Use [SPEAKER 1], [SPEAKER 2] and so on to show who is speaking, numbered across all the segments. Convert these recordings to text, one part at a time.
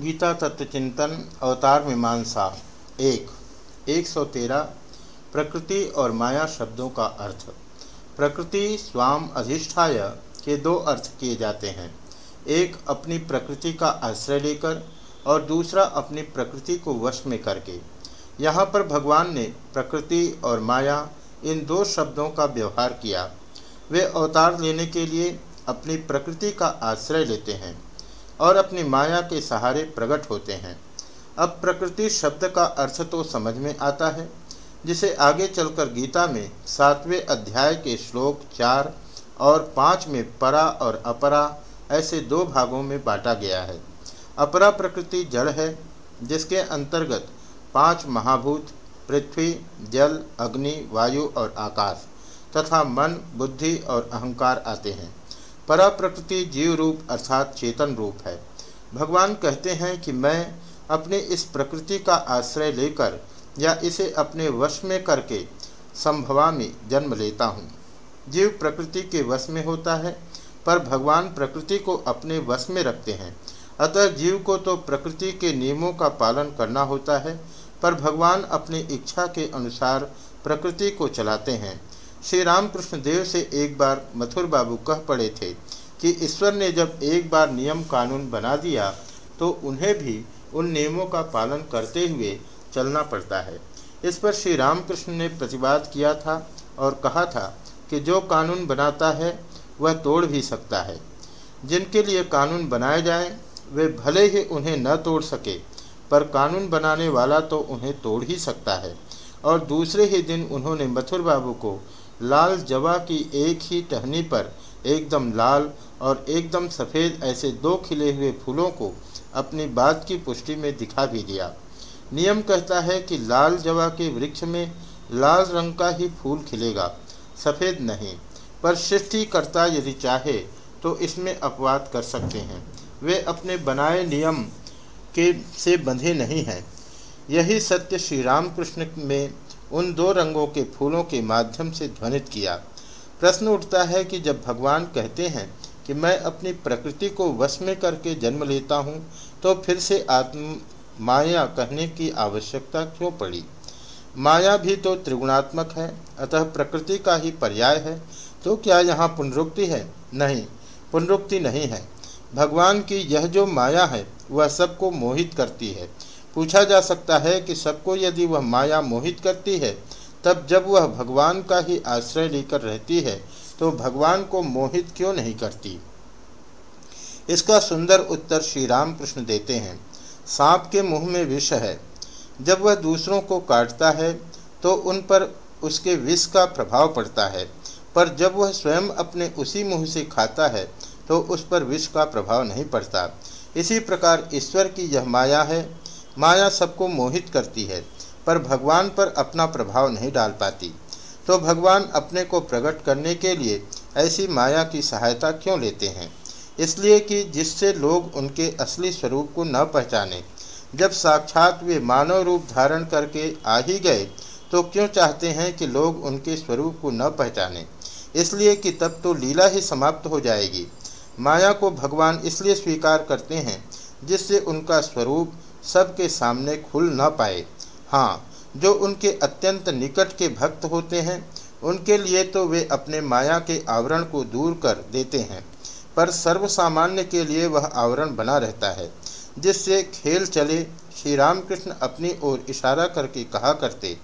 [SPEAKER 1] गीता तत्व चिंतन, अवतार मीमांसा। एक एक सौ तेरह, प्रकृति और माया शब्दों का अर्थ। प्रकृति स्वाम अधिष्ठाय के दो अर्थ किए जाते हैं। एक, अपनी प्रकृति का आश्रय लेकर और दूसरा, अपनी प्रकृति को वश में करके। यहाँ पर भगवान ने प्रकृति और माया, इन दो शब्दों का व्यवहार किया। वे अवतार लेने के लिए अपनी प्रकृति का आश्रय लेते हैं। और अपनी माया के सहारे प्रकट होते हैं। अब प्रकृति शब्द का अर्थ तो समझ में आता है, जिसे आगे चलकर गीता में सातवें अध्याय के श्लोक चार और पाँच में परा और अपरा ऐसे दो भागों में बांटा गया है। अपरा प्रकृति जड़ है, जिसके अंतर्गत पाँच महाभूत, पृथ्वी, जल, अग्नि, वायु और आकाश तथा मन, बुद्धि और अहंकार आते हैं। परा प्रकृति जीव रूप अर्थात चेतन रूप है। भगवान कहते हैं कि मैं अपने इस प्रकृति का आश्रय लेकर या इसे अपने वश में करके संभवा में जन्म लेता हूँ। जीव प्रकृति के वश में होता है, पर भगवान प्रकृति को अपने वश में रखते हैं। अतः जीव को तो प्रकृति के नियमों का पालन करना होता है, पर भगवान अपनी इच्छा के अनुसार प्रकृति को चलाते हैं। श्री रामकृष्ण देव से एक बार मथुर बाबू कह पड़े थे कि ईश्वर ने जब एक बार नियम कानून बना दिया तो उन्हें भी उन नियमों का पालन करते हुए चलना पड़ता है। इस पर श्री रामकृष्ण ने प्रतिवाद किया था और कहा था कि जो कानून बनाता है, वह तोड़ भी सकता है। जिनके लिए कानून बनाए जाएँ, वे भले ही उन्हें न तोड़ सके, पर कानून बनाने वाला तो उन्हें तोड़ ही सकता है। और दूसरे ही दिन उन्होंने मथुर बाबू को लाल जवा की एक ही टहनी पर एकदम लाल और एकदम सफ़ेद ऐसे दो खिले हुए फूलों को अपनी बात की पुष्टि में दिखा भी दिया। नियम कहता है कि लाल जवा के वृक्ष में लाल रंग का ही फूल खिलेगा, सफ़ेद नहीं, पर सृष्टिकर्ता यदि चाहे तो इसमें अपवाद कर सकते हैं। वे अपने बनाए नियम के से बंधे नहीं हैं। यही सत्य श्री रामकृष्ण में उन दो रंगों के फूलों के माध्यम से ध्वनित किया। प्रश्न उठता है कि जब भगवान कहते हैं कि मैं अपनी प्रकृति को वश में करके जन्म लेता हूँ तो फिर से आत्म माया कहने की आवश्यकता क्यों पड़ी? माया भी तो त्रिगुणात्मक है, अतः प्रकृति का ही पर्याय है तो क्या यहाँ पुनरुक्ति है? नहीं, पुनरुक्ति नहीं है। भगवान की यह जो माया है, वह सबको मोहित करती है। पूछा जा सकता है कि सबको यदि वह माया मोहित करती है, तब जब वह भगवान का ही आश्रय लेकर रहती है तो भगवान को मोहित क्यों नहीं करती? इसका सुंदर उत्तर श्री राम कृष्ण देते हैं। सांप के मुँह में विष है। जब वह दूसरों को काटता है तो उन पर उसके विष का प्रभाव पड़ता है। पर जब वह स्वयं अपने उसी मुँह से खाता है तो उस पर विष का प्रभाव नहीं पड़ता। इसी प्रकार ईश्वर की यह माया है माया सबको मोहित करती है, पर भगवान पर अपना प्रभाव नहीं डाल पाती। तो भगवान अपने को प्रकट करने के लिए ऐसी माया की सहायता क्यों लेते हैं? इसलिए कि जिससे लोग उनके असली स्वरूप को न पहचाने। जब साक्षात वे मानव रूप धारण करके आ ही गए तो क्यों चाहते हैं कि लोग उनके स्वरूप को न पहचाने? इसलिए कि तब तो लीला ही समाप्त हो जाएगी। माया को भगवान इसलिए स्वीकार करते हैं, जिससे उनका स्वरूप सबके सामने खुल न पाए। हाँ जो उनके अत्यंत निकट के भक्त होते हैं, उनके लिए तो वे अपने माया के आवरण को दूर कर देते हैं, पर सर्वसामान्य के लिए वह आवरण बना रहता है, जिससे खेल चले श्री रामकृष्ण अपनी ओर इशारा करके कहा करते,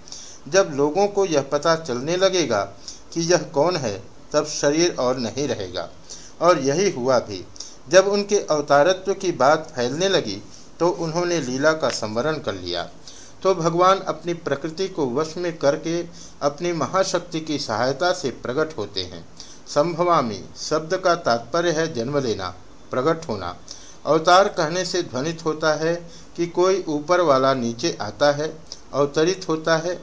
[SPEAKER 1] जब लोगों को यह पता चलने लगेगा कि यह कौन है, तब शरीर और नहीं रहेगा। और यही हुआ भी, जब उनके अवतारत्व की बात फैलने लगी तो उन्होंने लीला का संवरण कर लिया। तो भगवान अपनी प्रकृति को वश में करके अपनी महाशक्ति की सहायता से प्रकट होते हैं। संभवामी, शब्द का तात्पर्य है जन्म लेना, प्रकट होना। अवतार कहने से ध्वनित होता है कि कोई ऊपर वाला नीचे आता है, अवतरित होता है,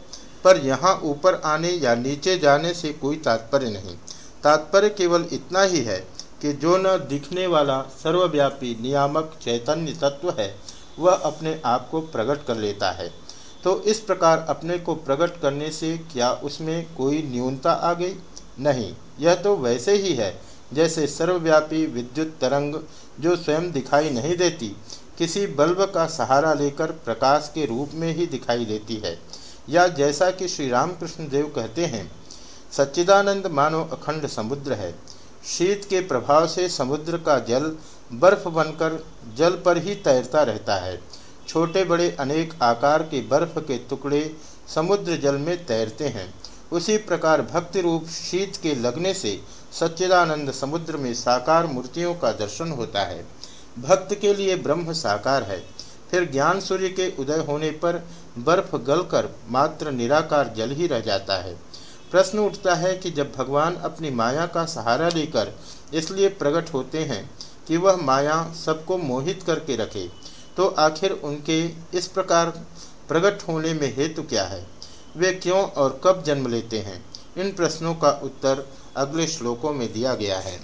[SPEAKER 1] पर यहाँ ऊपर आने या नीचे जाने से कोई तात्पर्य नहीं। तात्पर्य केवल इतना ही है कि जो न दिखने वाला सर्वव्यापी, नियामक, चैतन्य तत्व है वह अपने आप को प्रकट कर लेता है। तो इस प्रकार अपने को प्रकट करने से क्या उसमें कोई न्यूनता आ गई? नहीं, यह तो वैसे ही है, जैसे सर्वव्यापी विद्युत तरंग जो स्वयं दिखाई नहीं देती, किसी बल्ब का सहारा लेकर प्रकाश के रूप में ही दिखाई देती है। या जैसा कि श्री रामकृष्ण देव कहते हैं, सच्चिदानंद मानो अखंड समुद्र है। शीत के प्रभाव से समुद्र का जल बर्फ़ बनकर जल पर ही तैरता रहता है। छोटे बड़े अनेक आकार के बर्फ़ के टुकड़े समुद्र जल में तैरते हैं। उसी प्रकार भक्ति रूप शीत के लगने से सच्चिदानंद समुद्र में साकार मूर्तियों का दर्शन होता है। भक्त के लिए ब्रह्म साकार है। फिर ज्ञान सूर्य के उदय होने पर बर्फ़ गलकर मात्र निराकार जल ही रह जाता है। प्रश्न उठता है कि जब भगवान अपनी माया का सहारा लेकर इसलिए प्रकट होते हैं कि वह माया सबको मोहित करके रखे तो आखिर उनके इस प्रकार प्रकट होने में हेतु क्या है? वे क्यों और कब जन्म लेते हैं? इन प्रश्नों का उत्तर अगले श्लोकों में दिया गया है।